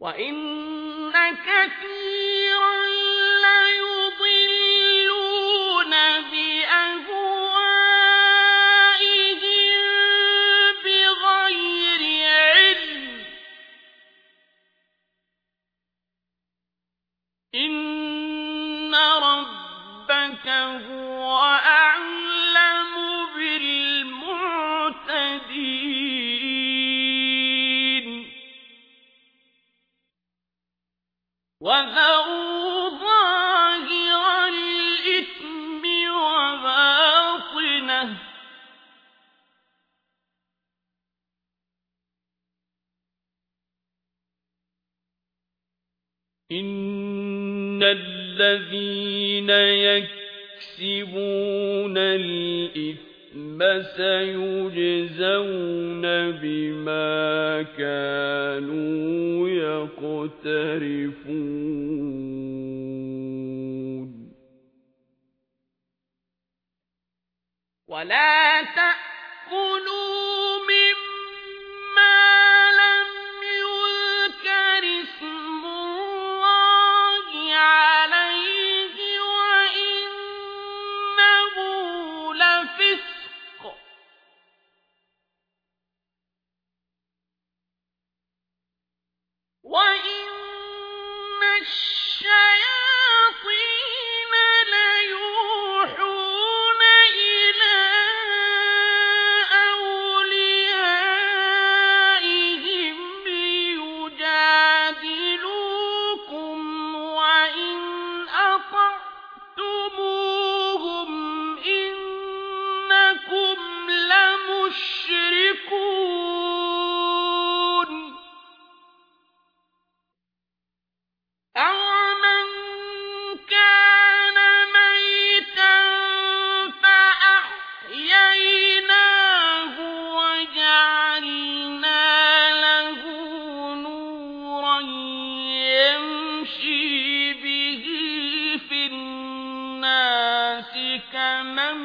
وإن كثيرا ليضلون بأهوائهم بغير علم إن ربك هو ظاهر الإثم وباطنه. إن الذين يكسبون الإثم سيجزون بما كانوا يقترفون. ولا Holy كمن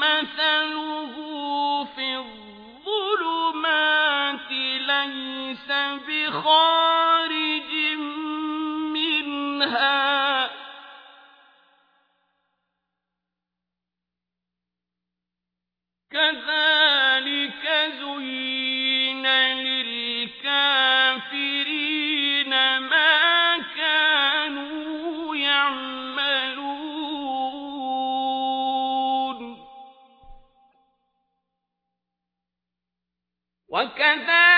مثله في الظلمات ليس بخارج منها كذلك وكذلك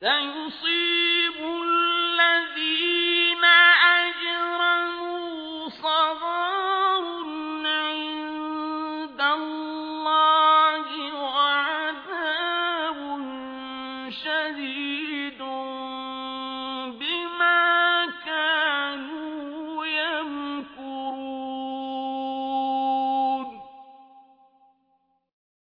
سيصيب